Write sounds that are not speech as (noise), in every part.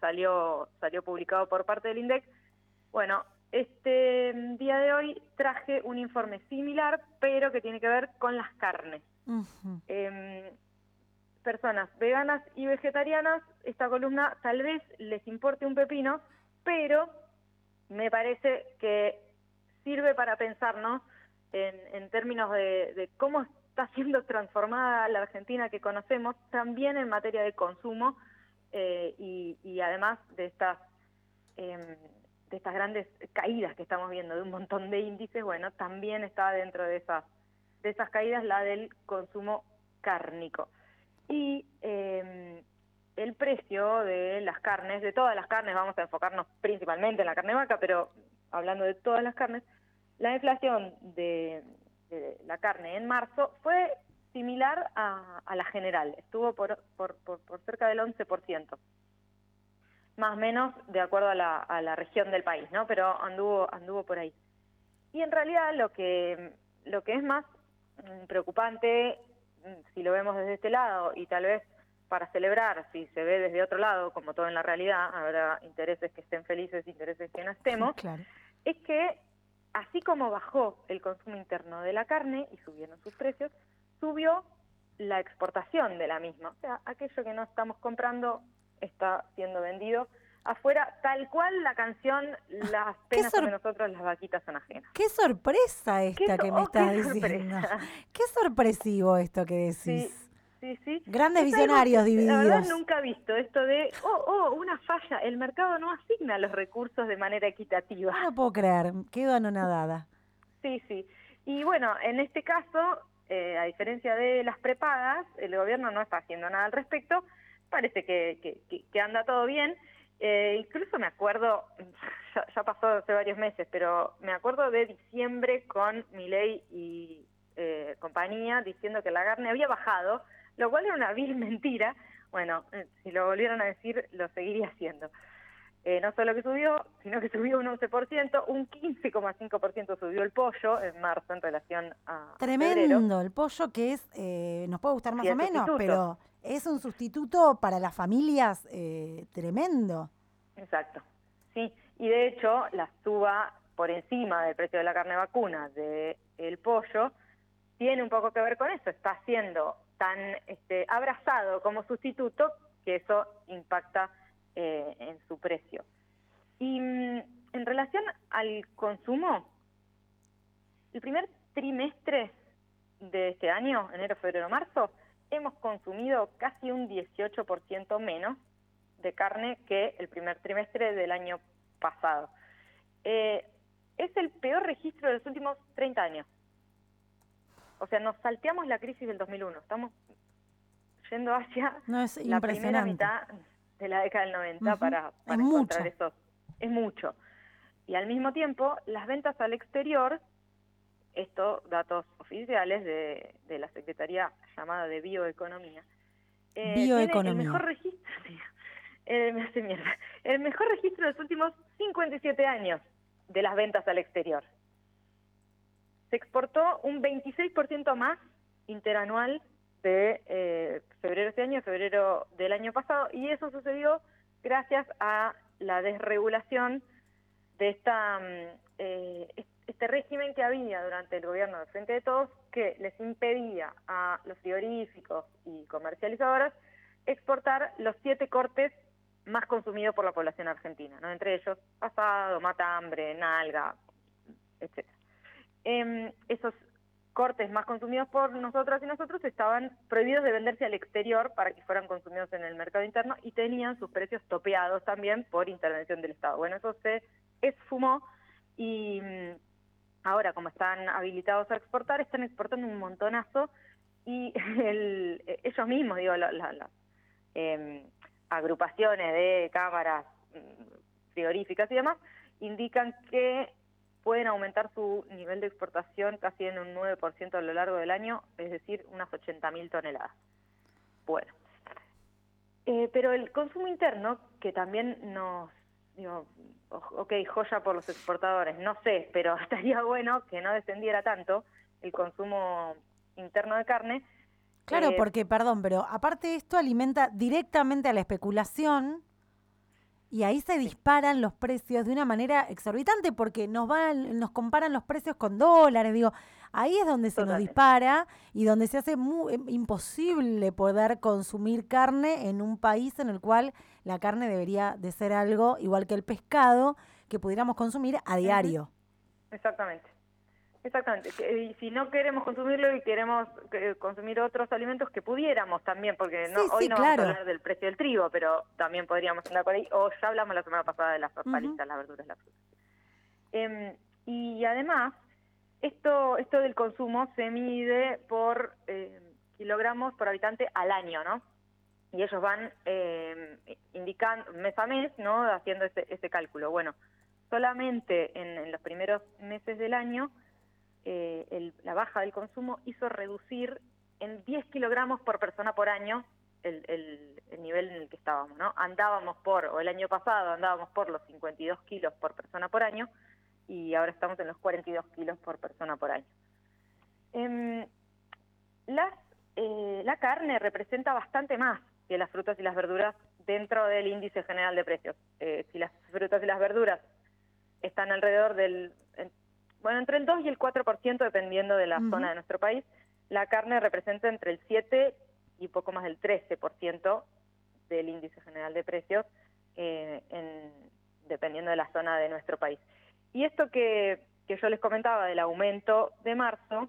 salió, salió publicado por parte del INDEC. Bueno, este día de hoy traje un informe similar, pero que tiene que ver con las carnes. Em, personas veganas y vegetarianas, esta columna tal vez les importe un pepino, pero me parece que sirve para pensarnos en, en términos de, cómo está siendo transformada la Argentina que conocemos, también en materia de consumo eh, y, además de estas em, de estas grandes caídas que estamos viendo de un montón de índices, bueno, también está dentro de esas de esas caídas la del consumo cárnico. Y em, el precio de las carnes, de todas las carnes, vamos a enfocarnos principalmente en la carne vaca, pero hablando de todas las carnes, la inflación de, la carne en marzo fue similar a, la general, estuvo por, por, por, cerca del 11%, más o menos de acuerdo a la, a la región del país, ¿no? Pero anduvo, anduvo por ahí. Y en realidad lo que, lo que es más mm, preocupante, mm, si lo vemos desde este lado, y tal vez para celebrar, si se ve desde otro lado, como todo en la realidad, habrá intereses que estén felices, intereses que no estemos, es que así como bajó el consumo interno de la carne y subieron sus precios, subió la exportación de la misma. O sea, aquello que no estamos comprando está siendo vendido afuera, tal cual la canción Las penas de nosotros, las vaquitas son ajenas. Qué sorpresa esta que me estás diciendo. (laughs) Qué sorpresivo esto que decís. Sí, sí. Grandes visionarios divididos. La verdad nunca he visto esto de, oh, oh, una falla, el mercado no asigna los recursos de manera equitativa. No puedo creer, quedo anonadada. Sí, sí. Y bueno, en este caso, eh, a diferencia de las prepagas, el gobierno no está haciendo nada al respecto, parece que, que, anda todo bien. Eh, incluso me acuerdo, (laughs) ya, pasó hace varios meses, pero me acuerdo de diciembre con Milei y eh, compañía diciendo que la carne había bajado, lo cual era una vil (laughs) mentira. Bueno, eh, si lo volvieran a decir, lo seguiría haciendo. Eh, no solo que subió, sino que (laughs) subió un 11%, un 15,5% subió el pollo en marzo en relación a Tremendo, el pollo que es, eh, nos puede gustar más o menos, pero es un sustituto para las familias eh, tremendo. Exacto, sí, y de hecho la suba por encima del precio de la carne vacuna del el pollo tiene un poco que ver con eso, está siendo tan este, abrazado como sustituto que eso impacta eh, en su precio. Y mm, en relación al consumo, el primer trimestre de este año, enero, febrero, marzo, hemos consumido casi un 18% menos de carne que el primer trimestre del año pasado. Eh, es el peor registro de los últimos 30 años. O sea, nos salteamos la crisis del 2001. Estamos yendo hacia la primera mitad de la década del 90 para, para encontrar eso. Es mucho. Y al mismo tiempo, las ventas al exterior, esto datos oficiales de, de la Secretaría llamada de Bioeconomía, eh, Bioeconomía. el mejor registro, (laughs) eh, me hace mierda, el mejor registro de los últimos 57 años de las ventas al exterior se exportó un 26% más interanual de eh, febrero de este año febrero del año pasado y eso sucedió gracias a la desregulación de esta mm, eh, este régimen que había durante el gobierno de Frente de Todos que les impedía a los frigoríficos y comercializadoras exportar los siete cortes más consumidos por la población argentina, ¿no? entre ellos asado, matambre, nalga, etcétera. Em, esos cortes más consumidos por nosotras y nosotros estaban prohibidos de venderse al exterior para que fueran consumidos en el mercado interno y tenían sus precios topeados también por intervención del Estado. Bueno, eso se esfumó y mm, ahora como están habilitados a exportar, están exportando un montonazo y (laughs) ellos mismos, digo, las em, agrupaciones de cámaras mm, frigoríficas y demás, indican que pueden aumentar su nivel de exportación casi en un 9% a lo largo del año, es decir, unas 80.000 toneladas. Bueno, eh, pero el consumo interno, que también nos, digo, ok, joya por los exportadores, no sé, pero (laughs) estaría bueno que no descendiera tanto el consumo interno de carne. Claro, eh, porque, perdón, pero aparte esto alimenta directamente a la especulación Y ahí se disparan los precios de una manera exorbitante porque nos van, nos comparan los precios con dólares, digo, ahí es donde se nos dispara y donde se hace muy, eh, imposible poder consumir carne en un país en el cual la carne debería de ser algo igual que el pescado que pudiéramos consumir a diario. Exactamente. Exactamente. Y si no queremos consumirlo y queremos eh, consumir otros alimentos que pudiéramos también, porque no, hoy no vamos a hablar del precio del trigo, pero también podríamos andar por ahí. O ya hablamos la semana pasada de las hortalizas, las verduras, las frutas. Em, y además, esto, esto del consumo se mide por eh, kilogramos por habitante al año, ¿no? Y ellos van eh, indicando mes a mes, ¿no? Haciendo ese, ese cálculo. Bueno, solamente en los primeros meses del año eh, la baja del consumo hizo reducir en 10 kilogramos por persona por año el, nivel en el que estábamos, ¿no? Andábamos por, o el año pasado andábamos por los 52 kilos por persona por año y ahora estamos en los 42 kilos por persona por año. Em, las, eh, la carne representa bastante más que las frutas y las verduras dentro del índice general de precios. Eh, si las frutas y las verduras están alrededor del bueno, entre el 2 y el 4% dependiendo de la zona de nuestro país. La carne representa entre el 7 y poco más del 13% del índice general de precios, eh, en, dependiendo de la zona de nuestro país. Y esto que, que yo les comentaba del aumento de marzo,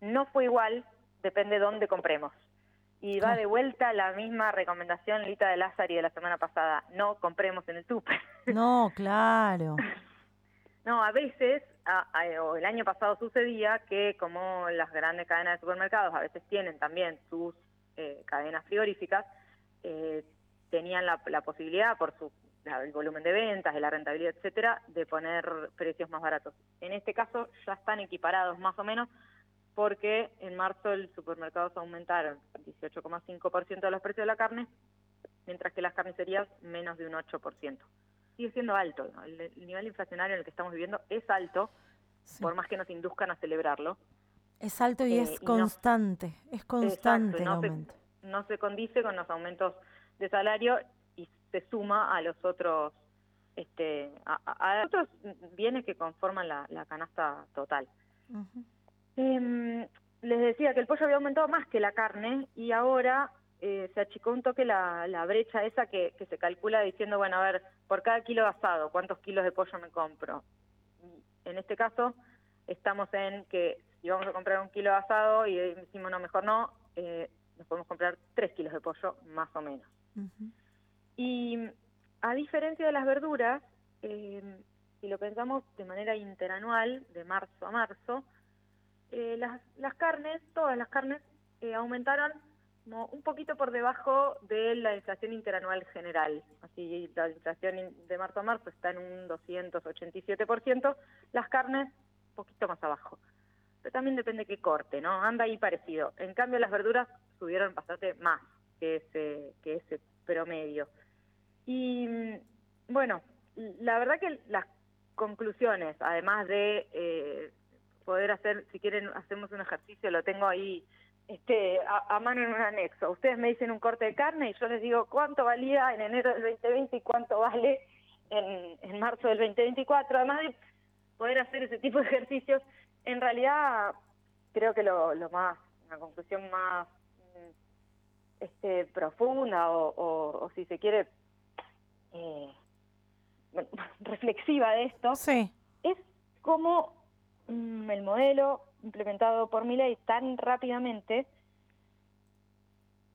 no fue igual, depende de dónde compremos. Y va de vuelta la misma recomendación, Lita de Lázaro y de la semana pasada, no compremos en el súper. No, claro. (laughs) No, a veces, o el año pasado sucedía que como las grandes cadenas de supermercados a veces tienen también sus eh, cadenas frigoríficas, eh, tenían la, posibilidad por su el volumen de ventas, de la rentabilidad, etcétera, de poner precios más baratos. En este caso ya están equiparados más o menos porque en marzo el supermercados aumentaron 18,5% de los precios de la carne, mientras que las carnicerías menos de un 8% sigue siendo alto. El, nivel inflacionario en el que estamos viviendo es alto, por más que nos induzcan a celebrarlo. Es alto y es eh, constante, es constante el aumento. no se condice con los aumentos de salario y se suma a los otros este a, otros bienes que conforman la, canasta total. Em, les decía que el pollo había aumentado más que la carne y ahora eh, se achicó un toque la, la brecha esa que, que, se calcula diciendo, bueno, a ver, por cada kilo de asado, ¿cuántos kilos de pollo me compro? En este caso, estamos en que si vamos a comprar un kilo de asado y decimos, no, mejor no, eh, nos podemos comprar tres kilos de pollo, más o menos. Y a diferencia de las verduras, eh, si lo pensamos de manera interanual, de marzo a marzo, las, las carnes, todas las carnes, aumentaron un poquito por debajo de la inflación interanual general. Así, la inflación de marzo a marzo está en un 287%, las carnes un poquito más abajo. Pero también depende qué corte, ¿no? Anda ahí parecido. En cambio, las verduras subieron bastante más que ese, que ese promedio. Y bueno, la verdad que las conclusiones, además de eh, poder hacer, si quieren, hacemos un ejercicio, lo tengo ahí este, a, mano en un anexo. Ustedes me dicen un corte de carne y yo les digo cuánto valía en enero del 2020 y cuánto vale en, en marzo del 2024. Además de poder hacer ese tipo de ejercicios, en realidad creo que lo, lo más, una conclusión más mm, este, profunda o, o, si se quiere eh, (laughs) reflexiva de esto, es cómo el modelo implementado por mi ley tan rápidamente,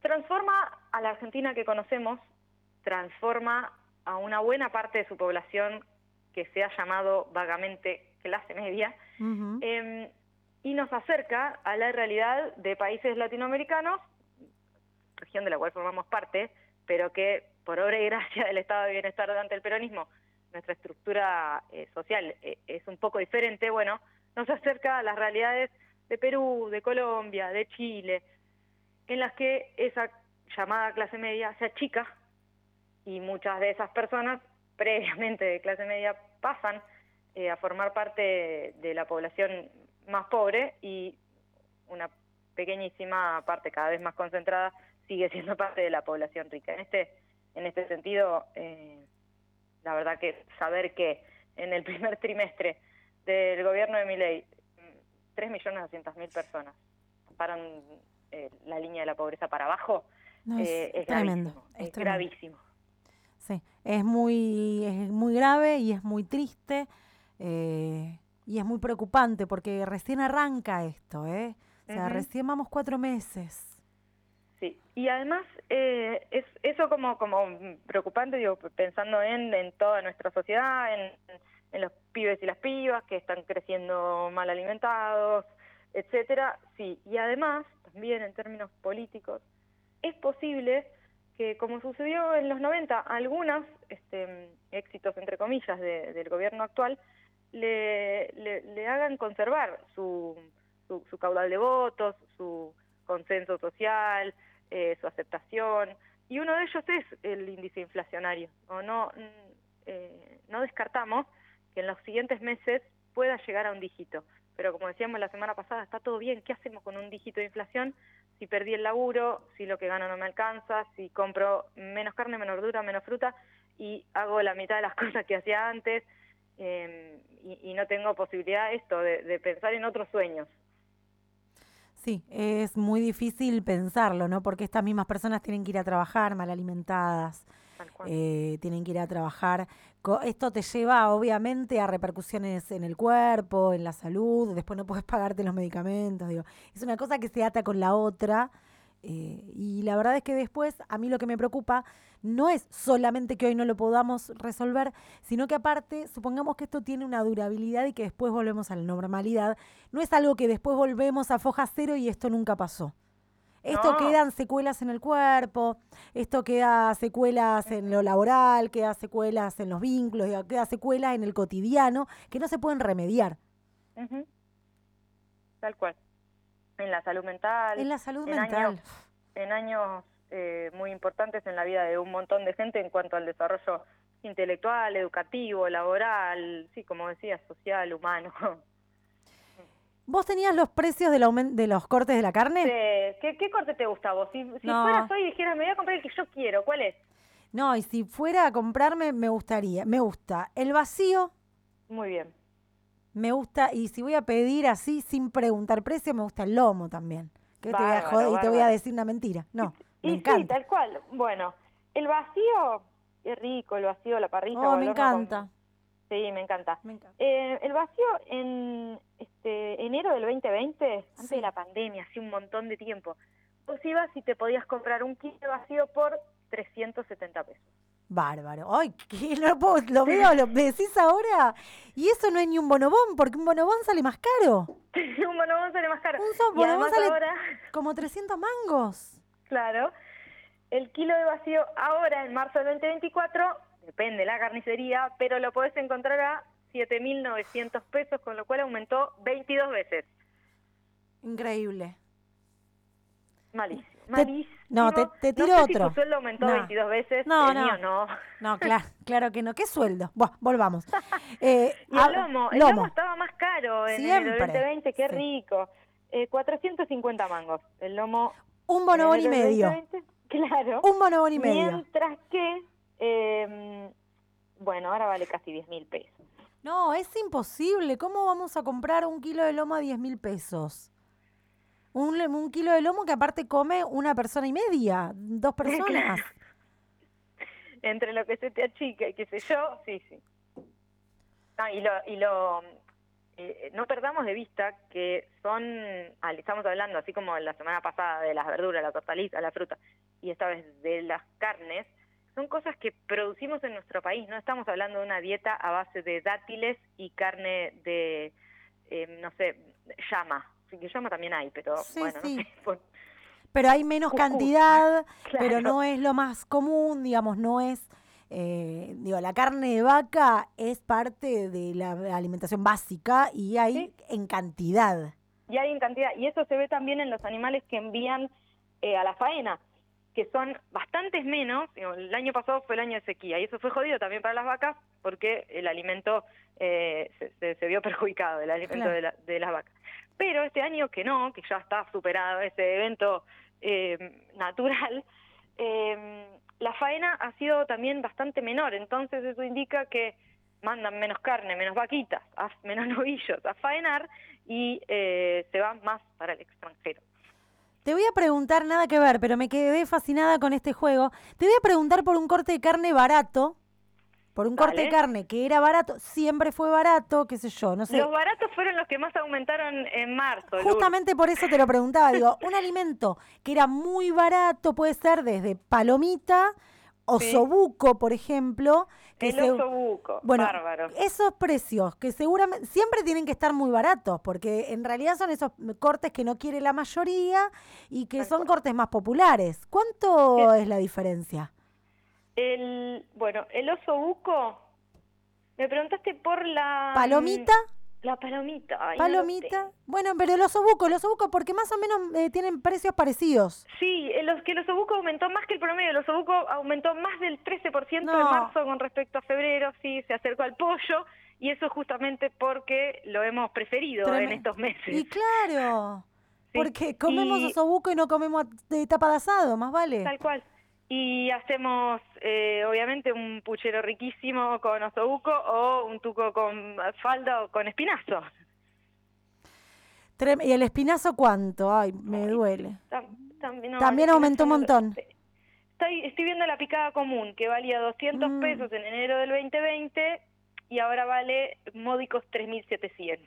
transforma a la Argentina que conocemos, transforma a una buena parte de su población que se ha llamado vagamente clase media, em, y nos acerca a la realidad de países latinoamericanos, región de la cual formamos parte, pero que por obra y gracia del estado de bienestar durante el peronismo, nuestra estructura eh, social eh, es un poco diferente, bueno, nos acerca a las realidades de Perú, de Colombia, de Chile, en las que esa llamada clase media se achica y muchas de esas personas (laughs) previamente de clase media pasan eh, a formar parte de la población más pobre y una pequeñísima parte cada vez más concentrada sigue siendo parte de la población rica. En este, en este sentido, eh, la verdad que saber que en el (laughs) primer trimestre del gobierno de Miley, 3.200.000 personas paran eh, la línea de la pobreza para abajo, eh, es, tremendo, es, gravísimo. Sí, es muy, es muy grave y es muy triste eh, y es muy preocupante porque recién arranca esto, ¿eh? O sea, recién vamos cuatro meses. Sí, y además eh, es eso como, como preocupante, digo, pensando en, en toda nuestra sociedad, en, en los pibes y las pibas que están creciendo mal alimentados, etcétera. Sí, y además, también en términos políticos, es posible que, como sucedió en los 90, algunos este, éxitos, entre comillas, del gobierno actual, le, le, hagan conservar su, su, su, caudal de votos, su consenso social, eh, su aceptación, y uno de ellos es el índice inflacionario. O no, eh, no descartamos que en los siguientes meses pueda llegar a un dígito. Pero como decíamos la semana pasada, está todo bien, ¿qué hacemos con un dígito de inflación? Si perdí el laburo, si lo que gano no me alcanza, si compro menos carne, menos verdura, menos fruta y hago la mitad de las (laughs) cosas que hacía antes em, y, no tengo posibilidad esto de, de pensar en otros sueños. Sí, es muy difícil pensarlo, ¿no? Porque estas mismas personas tienen que ir a trabajar mal alimentadas, eh, tienen que ir a trabajar. Esto te lleva obviamente a repercusiones en el cuerpo, en la salud, después no puedes (laughs) pagarte los medicamentos, digo, es una cosa que se ata con la otra. Eh, y la verdad es que después a mí lo que me preocupa no es solamente que hoy no lo podamos resolver, sino que aparte, supongamos que esto tiene una durabilidad y que después volvemos a la normalidad, no es algo que después volvemos a foja cero y esto nunca pasó. Esto quedan secuelas en el cuerpo, esto queda secuelas en lo laboral, queda secuelas en los vínculos, queda secuelas en el cotidiano que no se pueden remediar. Tal cual. En la salud mental. En la salud mental. en años eh, muy importantes en la vida de un montón de gente en cuanto al desarrollo intelectual, educativo, laboral, sí, como decía, social, humano. (laughs) ¿Vos tenías los precios de, de los cortes de la carne? Sí. ¿Qué, corte te gusta vos? Si, si fueras hoy y dijeras, me voy a comprar el que yo quiero, ¿cuál es? No, y si fuera a comprarme, me gustaría, me gusta el vacío. Muy bien. Me gusta, y si voy a pedir así, sin preguntar precio, me gusta el lomo también. Que te voy a joder y te voy a decir una mentira. No, me encanta. Sí, tal cual. Bueno, el vacío, es rico, el vacío, la parrilla. Oh, me encanta. Sí, me encanta. Eh, el vacío en este enero del 2020, antes de la pandemia, hace un montón de tiempo, vos ibas y te podías comprar un kit de vacío por 370 pesos. Bárbaro. Ay, ¿qué? Lo, (laughs) lo veo, lo decís ahora. Y eso no es ni un bonobón, porque un bonobón sale más caro. (laughs) un bonobón sale más caro. Un bonobón sale (laughs) como 300 mangos. Claro. El kilo de vacío ahora, en marzo del 2024, depende la carnicería, pero lo podés encontrar a 7.900 pesos, con lo cual aumentó 22 veces. Increíble. Malísimo. Malísimo. no, te, te tiro no sé otro. Si tu sueldo aumentó 22 veces. No, no. no. No, claro, claro que no. ¿Qué sueldo? Buah, volvamos. (laughs) Eh, y el lomo, el lomo estaba más caro en el 2020, qué rico. Eh, 450 mangos. El lomo. Un bonobón y medio. (laughs) claro. Un bonobón y medio. Mientras que eh, bueno, ahora vale casi 10 mil pesos. No, es imposible. ¿Cómo vamos a comprar un kilo de lomo a 10 mil pesos? Un, un, kilo de lomo que aparte come una persona y media, dos (laughs) personas. Entre lo que se te achica y qué sé yo, sí, sí. Ah, y lo, y lo eh, no perdamos de vista que son, estamos hablando así como la semana pasada de las verduras, la hortalizas, la fruta, y esta vez de las carnes, son cosas que producimos en nuestro país. No estamos hablando de una dieta a base de dátiles y carne de, eh, no sé, llama. Sí, que llama también hay, pero bueno, (laughs) Pero hay menos cantidad, (laughs) pero no es lo más común, digamos, no es... Eh, digo, la carne de vaca es parte de la alimentación básica y hay en cantidad. Y hay en cantidad. Y eso se ve también en los animales que envían eh, a la faena que son bastantes menos, el año pasado fue el año de sequía y eso fue jodido también para las vacas porque el alimento eh, se, se, vio (laughs) perjudicado, el alimento de, de, las vacas. Pero este año que no, que ya está superado ese evento eh, natural, (laughs) eh, la faena ha sido también bastante menor, entonces eso indica que mandan menos carne, menos vaquitas, (laughs) menos novillos a faenar y eh, se van más para el extranjero. Te voy a preguntar, nada que ver, pero me quedé fascinada con este juego. Te voy a preguntar por un corte de carne barato, por un corte de carne que era barato, siempre fue barato, qué sé yo, no sé. Los baratos fueron los que más aumentaron en marzo. Justamente por eso te lo preguntaba, digo, un alimento que era muy barato puede ser desde palomita osobuco, por ejemplo. Que el osobuco, bueno, bárbaro. Esos precios que seguramente siempre tienen que estar muy baratos, porque en realidad son esos cortes que no quiere la mayoría y que son cortes más populares. ¿Cuánto es la diferencia? El, bueno, el osobuco, me preguntaste por la... ¿Palomita? La palomita. palomita. bueno, pero el osobuco, el osobuco, porque más o menos eh, tienen precios parecidos. Sí, los, que el osobuco aumentó más que el promedio. El osobuco aumentó más del 13% en marzo con respecto a febrero. Sí, se acercó al pollo. Y eso justamente porque lo hemos preferido en estos meses. Y claro, porque comemos osobuco y no comemos de tapa de asado, más vale. Tal cual y hacemos eh, obviamente un puchero riquísimo con osobuco o un tuco con falda o con espinazo. ¿Y el espinazo cuánto? Ay, me duele. También aumentó un montón. Estoy, estoy viendo la picada común, que valía 200 mm. pesos en enero del 2020 y ahora vale módicos 3.700.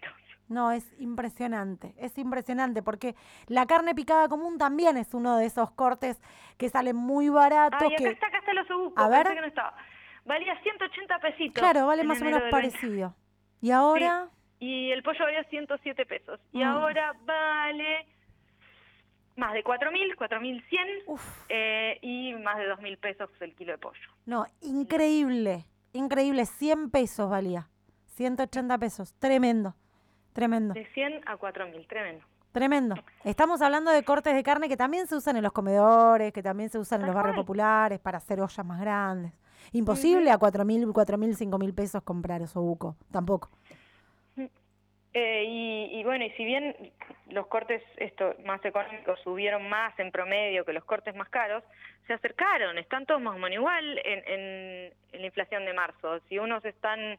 No, es impresionante, es impresionante porque la carne picada común también es uno de esos cortes que salen muy baratos. Ah, y acá está, acá está el osobuco, a ver. que no estaba. Valía 180 pesitos. Claro, vale más o menos parecido. ¿Y ahora? Y el pollo valía 107 pesos. Y mm. ahora vale más de 4.000, 4.100 eh, y más de 2.000 pesos el kilo de pollo. No, increíble, increíble, 100 pesos valía, 180 pesos, tremendo. Tremendo. De 100 a 4000, tremendo. Tremendo. Estamos hablando de cortes de carne que también se usan en los comedores, que también se usan en los barrios populares para hacer ollas más grandes. Imposible a 4.000, 4.000, 5.000 pesos comprar osobuco, tampoco. Eh, y, bueno, y si bien los cortes esto más económicos subieron más en promedio que los cortes más caros, se acercaron, están todos más o menos igual en, en la inflación de marzo. Si unos están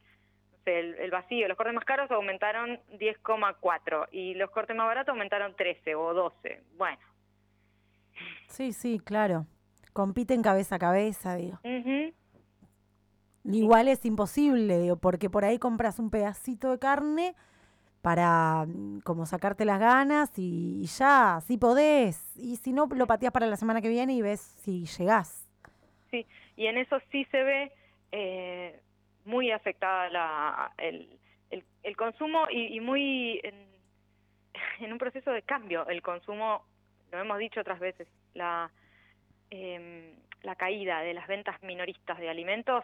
el, vacío, los cortes más caros aumentaron 10,4 y los cortes más baratos aumentaron 13 o 12. Bueno. Sí, sí, claro. Compiten cabeza a cabeza, digo. Igual es imposible, digo, porque por ahí compras un pedacito de carne para mm, como sacarte las ganas y, ya, si podés. Y si no, lo pateas para la semana que viene y ves si llegás. Sí, y en eso sí se ve eh, muy afectada la, el, el, consumo y, muy (laughs) en, un proceso de cambio. El consumo, lo hemos dicho otras veces, la, em, la caída de las ventas minoristas de alimentos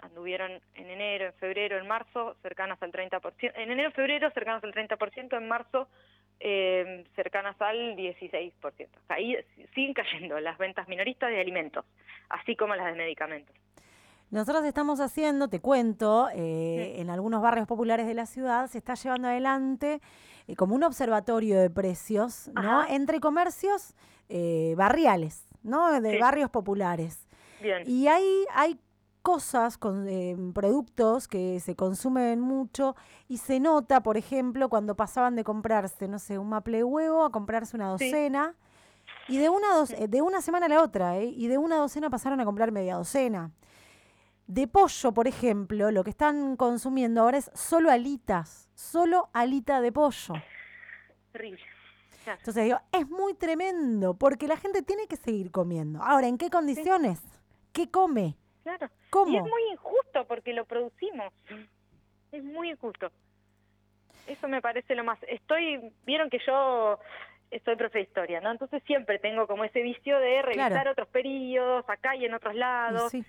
anduvieron en enero, en febrero, en marzo cercanas al 30%, en enero, febrero cercanas al 30%, en marzo eh, cercanas al 16%. Ahí siguen cayendo las ventas minoristas de alimentos, así como las de medicamentos. Nosotros estamos haciendo, te cuento, eh, en algunos barrios populares de la ciudad se está llevando adelante eh, como un observatorio de precios, ¿no? Entre comercios eh, barriales, ¿no? De barrios populares. Bien. Y ahí hay cosas, con, productos que se consumen mucho y se nota, por ejemplo, cuando pasaban de comprarse, no sé, un maple huevo a comprarse una docena. Y de una, de una semana a la otra, y de una docena pasaron a comprar media docena. De pollo, por ejemplo, lo que están consumiendo ahora es solo alitas, solo alita de pollo. Terrible. Entonces digo, es muy tremendo, porque la gente tiene que seguir comiendo. Ahora, ¿en qué condiciones? ¿Qué come? Claro. ¿Cómo? Y es muy injusto porque lo producimos. Es muy injusto. Eso me parece lo más. Estoy, vieron que yo estoy profe de historia, ¿no? Entonces siempre tengo como ese vicio de revisar otros periodos, acá y en otros lados. Sí.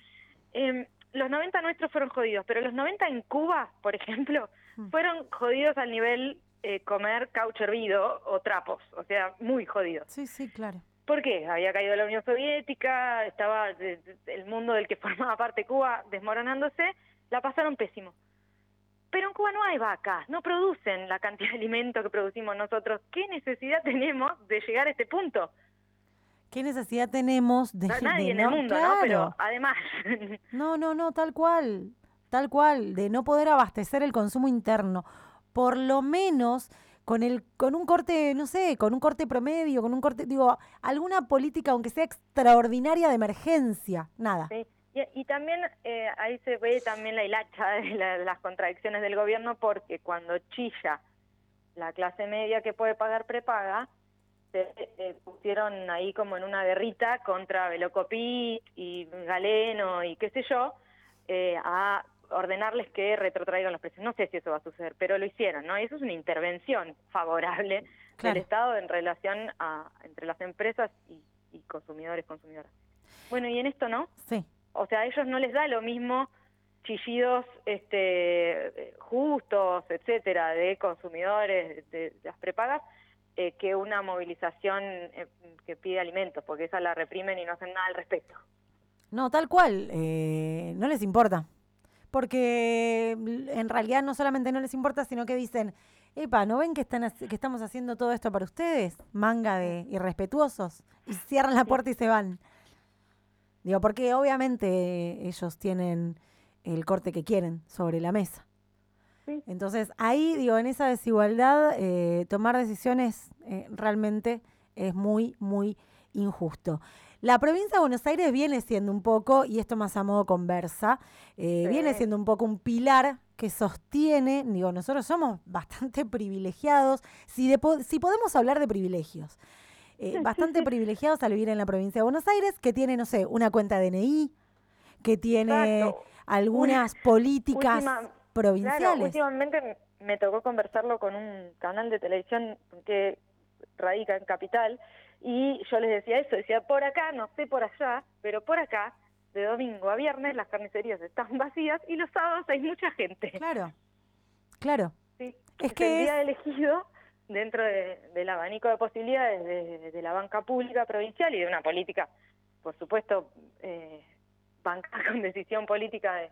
Em, los 90 nuestros fueron jodidos, pero los 90 en Cuba, por ejemplo, mm. fueron jodidos al nivel eh, comer caucho hervido o trapos, o sea, muy jodidos. Sí, sí, claro. ¿Por qué? Había caído la Unión Soviética, estaba el mundo del que (laughs) formaba parte Cuba desmoronándose, la pasaron pésimo. Pero en Cuba no hay vacas, no producen la cantidad de alimento que producimos nosotros. ¿Qué necesidad (laughs) tenemos de llegar a este punto? ¿Qué necesidad tenemos de... (laughs) nadie en el mundo, ¿no? Pero además... (laughs) No, no, no, tal cual, tal cual, de no poder abastecer el consumo interno. Por lo menos con el con un corte, no sé, con un corte promedio, con un corte, digo, alguna política aunque sea extraordinaria de emergencia, nada. Sí. Y, también eh, ahí se ve también la hilacha (laughs) de, de, las contradicciones del gobierno porque cuando chilla la clase media que puede pagar prepaga, se eh, pusieron ahí como en una guerrita contra Velocopit y Galeno y qué sé yo, eh, a ordenarles que retrotraigan los precios. No sé si eso va a suceder, pero lo hicieron, ¿no? Y eso es una intervención favorable del Estado en relación a entre las empresas y, y consumidores, consumidoras. Bueno, y en esto no. Sí. O sea, a ellos no les da lo mismo chillidos este, justos, etcétera, de consumidores de, las prepagas, eh, que una movilización eh, que pide alimentos, porque esa la reprimen y no hacen nada al respecto. No, tal cual, eh, no les importa. Porque en realidad no solamente no les importa, sino que dicen, epa, ¿no ven que, están, que estamos haciendo todo esto para ustedes? Manga de irrespetuosos. Y cierran la puerta y se van. Digo, porque obviamente ellos tienen el corte que quieren sobre la mesa. Entonces, ahí, digo, en esa desigualdad, eh, tomar decisiones eh, realmente es muy, muy injusto. La provincia de Buenos Aires viene siendo un poco, y esto más a modo conversa, eh, viene siendo un poco un pilar que sostiene, digo, nosotros somos bastante privilegiados, si, si podemos hablar de privilegios, bastante privilegiados al vivir en la provincia de Buenos Aires, que tiene, no sé, una cuenta DNI, que tiene algunas políticas provinciales. últimamente me tocó conversarlo con un canal de televisión que radica en Capital y yo les decía eso, decía por acá, no sé por allá, pero por acá, de domingo a viernes las carnicerías están vacías y los sábados hay mucha gente. Claro, claro. Sí, es, que el día elegido dentro del abanico de posibilidades de, de, la banca pública provincial y de una política, por supuesto, eh, bancar (laughs) con decisión política de,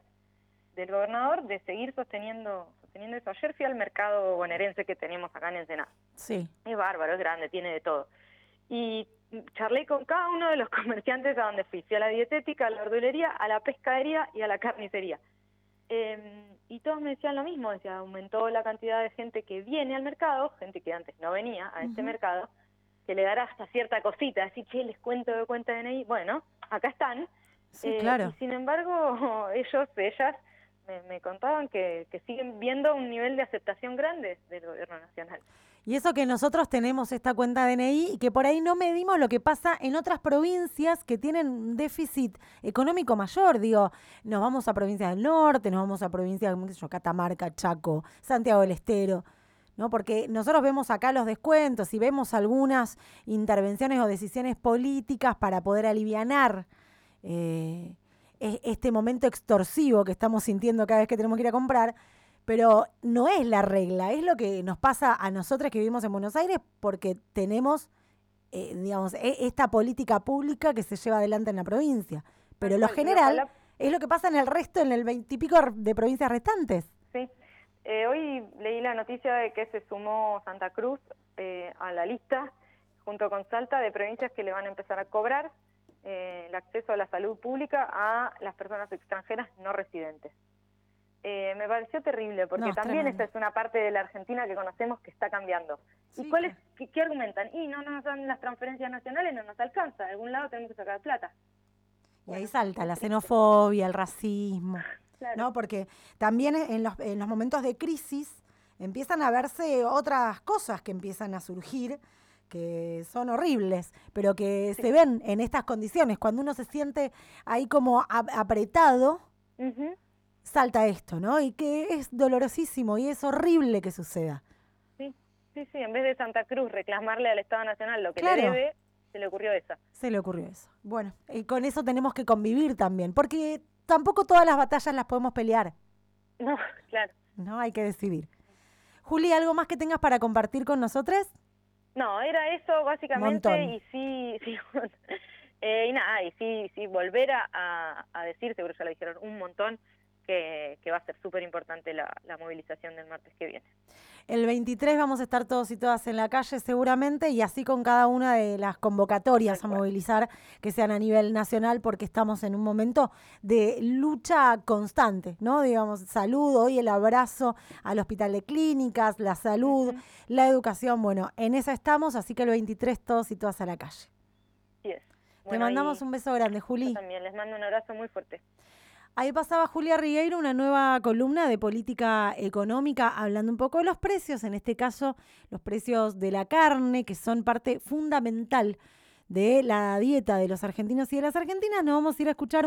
del gobernador de seguir sosteniendo sosteniendo eso. Ayer fui al mercado bonaerense que tenemos acá en Ensenada. Sí. Es bárbaro, es grande, tiene de todo. Y charlé con cada uno de los (laughs) comerciantes a donde fui. Fui a la dietética, a la verdulería, a la pescadería y a la carnicería. Em, y todos me decían lo mismo, decía, aumentó la cantidad de gente que viene al mercado, gente que antes no venía a este mercado, que le dará hasta cierta cosita, así que les cuento de cuenta de DNI. Bueno, acá están, Sí, eh, claro. Y sin embargo, (laughs) ellos, ellas, me, contaban que, siguen viendo un nivel de aceptación grande del gobierno nacional. Y eso que nosotros tenemos esta cuenta DNI y que por ahí no medimos lo que pasa en otras provincias que tienen un déficit económico mayor. Digo, nos vamos a provincias del norte, nos vamos a provincias como Catamarca, Chaco, Santiago del Estero. ¿no? Porque nosotros vemos acá los descuentos y vemos algunas intervenciones o decisiones políticas para poder alivianar eh, este momento extorsivo que estamos sintiendo cada vez que tenemos que ir a comprar, pero no es la regla, es lo que nos pasa a nosotros que vivimos en Buenos Aires porque tenemos, eh, digamos, e, esta política pública que se lleva adelante en la provincia. Pero lo general es lo que pasa en el resto, en el veintipico de provincias restantes. Sí. Eh, hoy leí la noticia de que se sumó Santa Cruz eh, a la lista, junto con Salta, de provincias que le van a empezar a cobrar eh, el acceso a la salud pública a las personas extranjeras no residentes. Eh, me pareció terrible, porque también esta es una parte de la Argentina que conocemos que está cambiando. ¿Y cuáles qué, argumentan? Y no nos dan las transferencias nacionales, no nos alcanza, de algún lado tenemos que sacar plata. Y ahí salta la xenofobia, el racismo, (laughs) ¿no? Porque también en los, en los momentos de crisis empiezan a verse otras cosas que empiezan a surgir, que son horribles, pero que se ven en estas condiciones. Cuando uno se siente ahí como apretado, salta esto, ¿no? Y que es dolorosísimo y es horrible que suceda. Sí, sí, sí. En vez de Santa Cruz reclamarle al Estado Nacional lo que le debe, se le ocurrió eso. Se le ocurrió eso. Bueno, y con eso tenemos que convivir también, porque tampoco todas las batallas las podemos pelear. No, (laughs) claro. No, hay que decidir. Juli, ¿algo más que tengas para compartir con nosotros? No, era eso básicamente y sí, (laughs) sí eh, y nada, y sí, sí, volver a, a, decir, seguro ya lo dijeron un montón, que, va a ser súper importante la, movilización del martes que viene. El 23 vamos a estar todos y todas en la calle seguramente y así con cada una de las convocatorias a movilizar que sean a nivel nacional porque estamos en un momento de lucha constante, ¿no? Digamos, salud, hoy el abrazo al hospital de clínicas, la salud, la educación, bueno, en esa estamos, así que el 23 todos y todas a la calle. Sí es. Te mandamos un beso grande, Juli. también les mando un abrazo muy fuerte. Ahí pasaba Julia Rigueiro, una nueva columna de política económica, hablando un poco de los precios, en este caso los precios de la carne, que son parte fundamental de la dieta de los argentinos y de las argentinas. Nos vamos a ir a escuchar